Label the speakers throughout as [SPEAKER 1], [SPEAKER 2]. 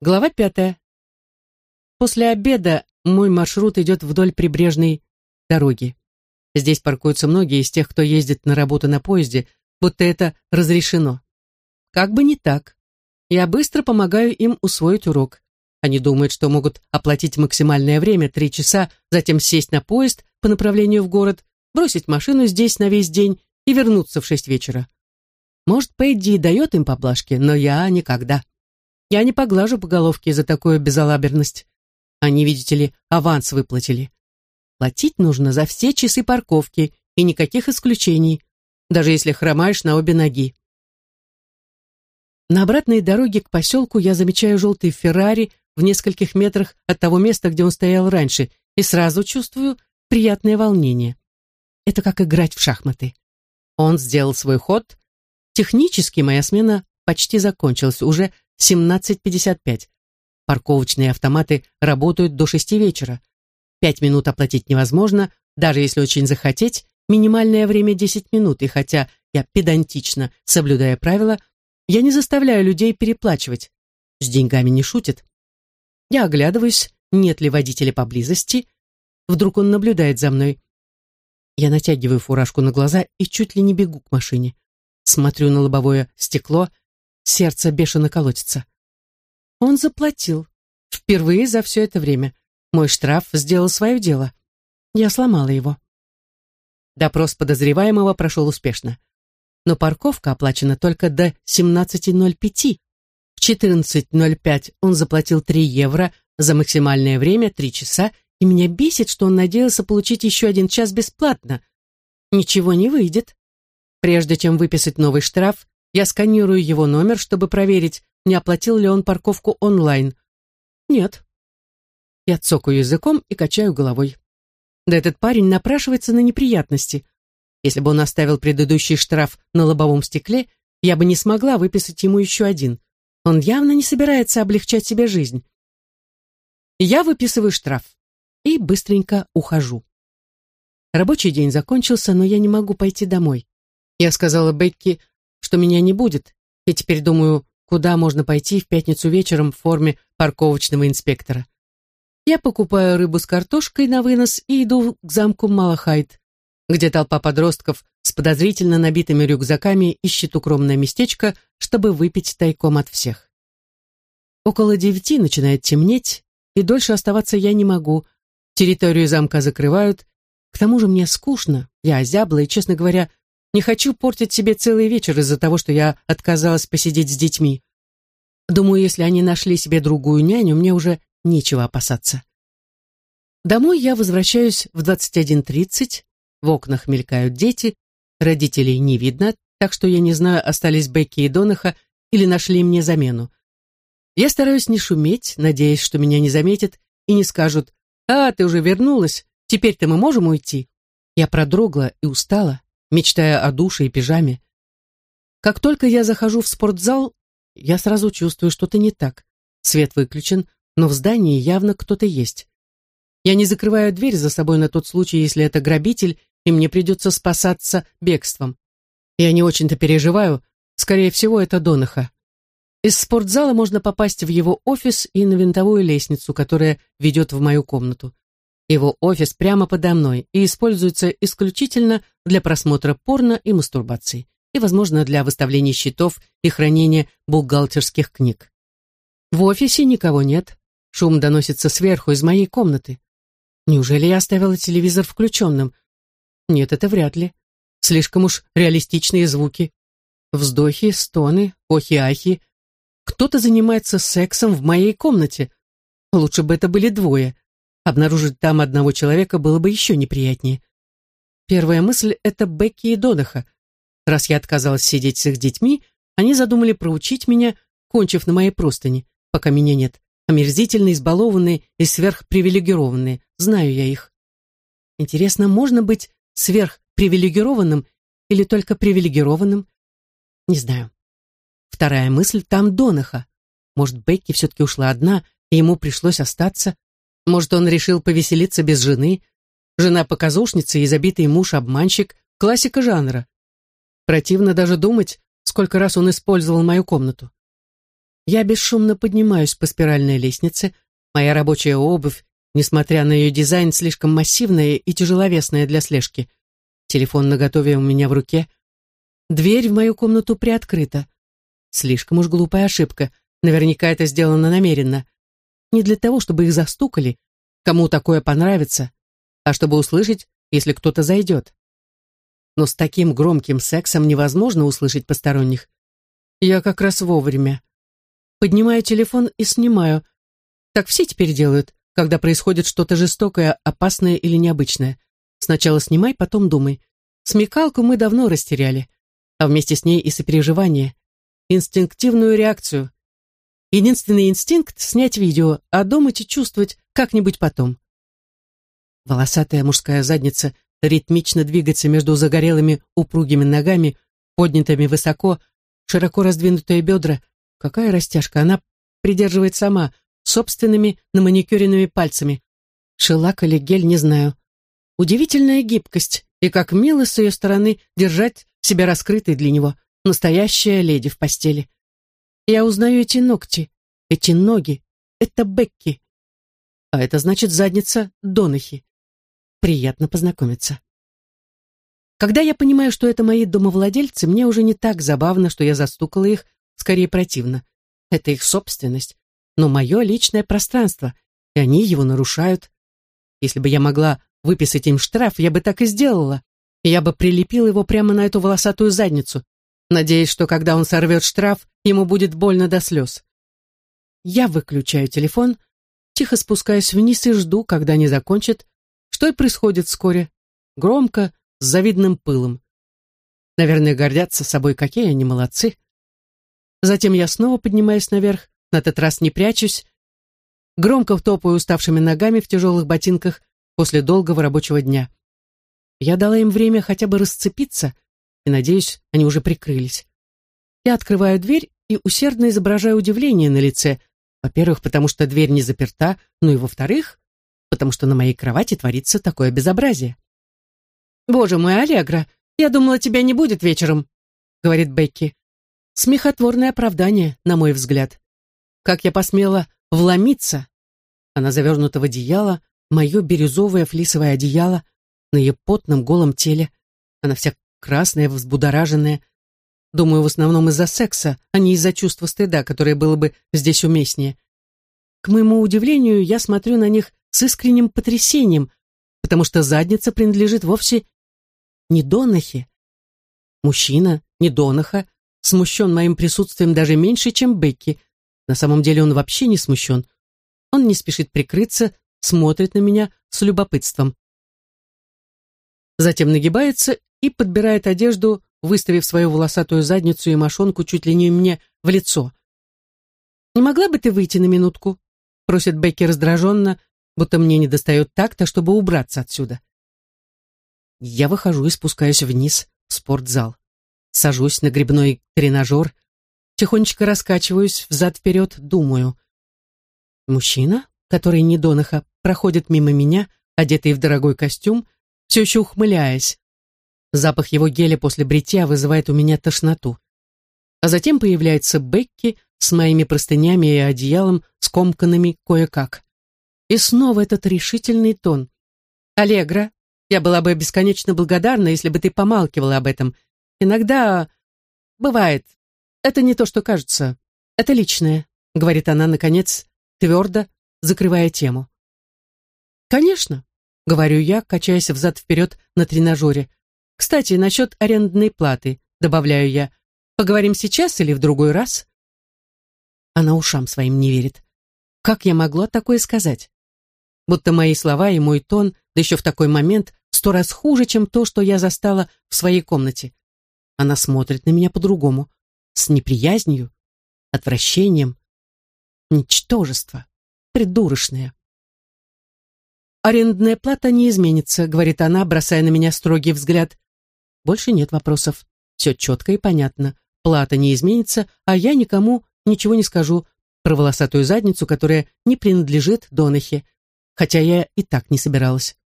[SPEAKER 1] Глава пятая. После обеда мой маршрут идет вдоль прибрежной дороги. Здесь паркуются многие из тех, кто ездит на работу на поезде, будто это разрешено. Как бы не так. Я быстро помогаю им усвоить урок. Они думают, что могут оплатить максимальное время, три часа, затем сесть на поезд по направлению в город, бросить машину здесь на весь день и вернуться в шесть вечера. Может, Пэдди дает им поблажки, но я никогда. Я не поглажу по головке за такую безалаберность. Они, видите ли, аванс выплатили. Платить нужно за все часы парковки и никаких исключений, даже если хромаешь на обе ноги. На обратной дороге к поселку я замечаю желтый Феррари в нескольких метрах от того места, где он стоял раньше, и сразу чувствую приятное волнение. Это как играть в шахматы. Он сделал свой ход. Технически моя смена почти закончилась, уже 17.55. Парковочные автоматы работают до 6 вечера. Пять минут оплатить невозможно, даже если очень захотеть, минимальное время 10 минут, и хотя я педантично, соблюдая правила, я не заставляю людей переплачивать. С деньгами не шутят. Я оглядываюсь, нет ли водителя поблизости. Вдруг он наблюдает за мной. Я натягиваю фуражку на глаза и чуть ли не бегу к машине. Смотрю на лобовое стекло, сердце бешено колотится. Он заплатил. Впервые за все это время. Мой штраф сделал свое дело. Я сломала его. Допрос подозреваемого прошел успешно. Но парковка оплачена только до 17.05. В 14.05 он заплатил 3 евро за максимальное время, 3 часа, и меня бесит, что он надеялся получить еще один час бесплатно. Ничего не выйдет. Прежде чем выписать новый штраф, я сканирую его номер, чтобы проверить, не оплатил ли он парковку онлайн. Нет. Я цокаю языком и качаю головой. Да этот парень напрашивается на неприятности. Если бы он оставил предыдущий штраф на лобовом стекле, я бы не смогла выписать ему еще один. Он явно не собирается облегчать себе жизнь. Я выписываю штраф и быстренько ухожу. Рабочий день закончился, но я не могу пойти домой. Я сказала Бекки, что меня не будет, и теперь думаю, куда можно пойти в пятницу вечером в форме парковочного инспектора. Я покупаю рыбу с картошкой на вынос и иду к замку Малахайт, где толпа подростков с подозрительно набитыми рюкзаками ищет укромное местечко, чтобы выпить тайком от всех. Около девяти начинает темнеть, и дольше оставаться я не могу. Территорию замка закрывают. К тому же мне скучно, я озябла и, честно говоря, не хочу портить себе целый вечер из-за того, что я отказалась посидеть с детьми. Думаю, если они нашли себе другую няню, мне уже нечего опасаться. Домой я возвращаюсь в 21.30, в окнах мелькают дети, родителей не видно, так что я не знаю, остались Бекки и Донаха или нашли мне замену. Я стараюсь не шуметь, надеясь, что меня не заметят и не скажут «А, ты уже вернулась, теперь-то мы можем уйти». Я продрогла и устала мечтая о душе и пижаме. Как только я захожу в спортзал, я сразу чувствую, что-то не так. Свет выключен, но в здании явно кто-то есть. Я не закрываю дверь за собой на тот случай, если это грабитель, и мне придется спасаться бегством. Я не очень-то переживаю, скорее всего, это Донаха. Из спортзала можно попасть в его офис и на винтовую лестницу, которая ведет в мою комнату. Его офис прямо подо мной и используется исключительно для просмотра порно и мастурбации, и, возможно, для выставления счетов и хранения бухгалтерских книг. В офисе никого нет. Шум доносится сверху из моей комнаты. Неужели я оставила телевизор включенным? Нет, это вряд ли. Слишком уж реалистичные звуки. Вздохи, стоны, охи-ахи. Кто-то занимается сексом в моей комнате. Лучше бы это были двое. Обнаружить там одного человека было бы еще неприятнее. Первая мысль — это Бекки и Донаха. Раз я отказалась сидеть с их детьми, они задумали проучить меня, кончив на моей простыни, пока меня нет. Омерзительно избалованные и сверхпривилегированные. Знаю я их. Интересно, можно быть сверхпривилегированным или только привилегированным? Не знаю. Вторая мысль — там Донаха. Может, Бекки все-таки ушла одна, и ему пришлось остаться. Может, он решил повеселиться без жены? Жена-показушница и забитый муж-обманщик — классика жанра. Противно даже думать, сколько раз он использовал мою комнату. Я бесшумно поднимаюсь по спиральной лестнице. Моя рабочая обувь, несмотря на ее дизайн, слишком массивная и тяжеловесная для слежки. Телефон наготове у меня в руке. Дверь в мою комнату приоткрыта. Слишком уж глупая ошибка. Наверняка это сделано намеренно. Не для того, чтобы их застукали, кому такое понравится, а чтобы услышать, если кто-то зайдет. Но с таким громким сексом невозможно услышать посторонних. Я как раз вовремя. Поднимаю телефон и снимаю. Так все теперь делают, когда происходит что-то жестокое, опасное или необычное. Сначала снимай, потом думай. Смекалку мы давно растеряли, а вместе с ней и сопереживание. Инстинктивную реакцию. Единственный инстинкт — снять видео, а думать и чувствовать как-нибудь потом. Волосатая мужская задница ритмично двигается между загорелыми упругими ногами, поднятыми высоко, широко раздвинутые бедра. Какая растяжка, она придерживает сама, собственными наманикюренными пальцами. Шелак или гель, не знаю. Удивительная гибкость, и как мило с ее стороны держать себя раскрытой для него, настоящая леди в постели. Я узнаю эти ногти, эти ноги. Это Бекки. А это значит задница Донахи. Приятно познакомиться. Когда я понимаю, что это мои домовладельцы, мне уже не так забавно, что я застукала их, скорее противно. Это их собственность, но мое личное пространство, и они его нарушают. Если бы я могла выписать им штраф, я бы так и сделала. Я бы прилепила его прямо на эту волосатую задницу, надеясь, что когда он сорвет штраф, ему будет больно до слез. Я выключаю телефон, тихо спускаюсь вниз и жду, когда они закончат, что и происходит вскоре. Громко, с завидным пылом. Наверное, гордятся собой, какие они молодцы. Затем я снова поднимаюсь наверх, на этот раз не прячусь, громко втопаю уставшими ногами в тяжелых ботинках после долгого рабочего дня. Я дала им время хотя бы расцепиться, и, надеюсь, они уже прикрылись. Я открываю дверь и усердно изображаю удивление на лице, во-первых, потому что дверь не заперта, ну и во-вторых, потому что на моей кровати творится такое безобразие. «Боже мой, Аллегра, я думала, тебя не будет вечером», — говорит Бекки. Смехотворное оправдание, на мой взгляд. Как я посмела вломиться? Она завернута в одеяло, мое бирюзовое флисовое одеяло, на ее потном голом теле. Она вся красная, взбудораженная. Думаю, в основном из-за секса, а не из-за чувства стыда, которое было бы здесь уместнее. К моему удивлению, я смотрю на них с искренним потрясением, потому что задница принадлежит вовсе не Донахе. Мужчина, не Донаха, смущен моим присутствием даже меньше, чем Бекки. На самом деле он вообще не смущен. Он не спешит прикрыться, смотрит на меня с любопытством. Затем нагибается и подбирает одежду, выставив свою волосатую задницу и мошонку чуть ли не мне в лицо. «Не могла бы ты выйти на минутку?» — просит Бекки раздраженно, будто мне не достает такта, чтобы убраться отсюда. Я выхожу и спускаюсь вниз в спортзал. Сажусь на грибной тренажер, тихонечко раскачиваюсь взад-вперед, думаю. Мужчина, который не донаха, проходит мимо меня, одетый в дорогой костюм, все еще ухмыляясь. Запах его геля после бритья вызывает у меня тошноту. А затем появляется Бекки с моими простынями и одеялом, скомканными кое-как. И снова этот решительный тон. «Аллегра, я была бы бесконечно благодарна, если бы ты помалкивала об этом. Иногда... бывает. Это не то, что кажется. Это личное», — говорит она, наконец, твердо, закрывая тему. «Конечно», — говорю я, качаясь взад-вперед на тренажере. «Кстати, насчет арендной платы», — добавляю я. «Поговорим сейчас или в другой раз?» Она ушам своим не верит. Как я могла такое сказать? будто мои слова и мой тон, да еще в такой момент, сто раз хуже, чем то, что я застала в своей комнате. Она смотрит на меня по-другому, с неприязнью, отвращением. Ничтожество, придурочное. «Арендная плата не изменится», — говорит она, бросая на меня строгий взгляд. Больше нет вопросов. Все четко и понятно. Плата не изменится, а я никому ничего не скажу про волосатую задницу, которая не принадлежит Донахе хотя я и так не собиралась.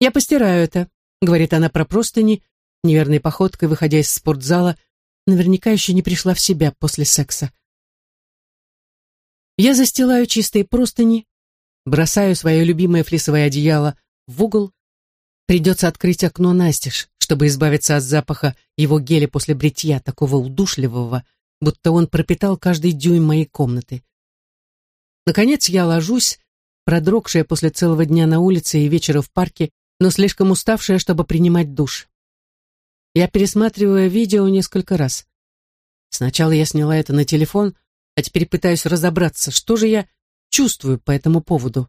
[SPEAKER 1] «Я постираю это», — говорит она про простыни, неверной походкой, выходя из спортзала, наверняка еще не пришла в себя после секса. Я застилаю чистые простыни, бросаю свое любимое флисовое одеяло в угол. Придется открыть окно настежь, чтобы избавиться от запаха его геля после бритья, такого удушливого, будто он пропитал каждый дюйм моей комнаты. Наконец я ложусь, продрогшая после целого дня на улице и вечера в парке, но слишком уставшая, чтобы принимать душ. Я пересматриваю видео несколько раз. Сначала я сняла это на телефон, а теперь пытаюсь разобраться, что же я чувствую по этому поводу.